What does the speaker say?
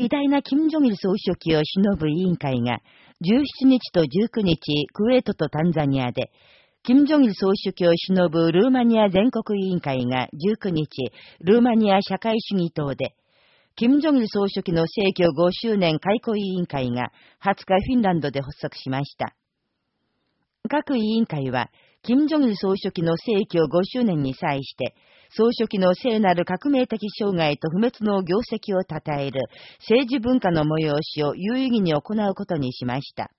偉大な金正日総書記を偲ぶ委員会が、17日と19日、クウェートとタンザニアで、金正日総書記を偲ぶルーマニア全国委員会が19日、ルーマニア社会主義党で、金正日総書記の逝去5周年開古委員会が20日フィンランドで発足しました。各委員会は、金正日総書記の逝去5周年に際して、総書記の聖なる革命的障害と不滅の業績を称える政治文化の催しを有意義に行うことにしました。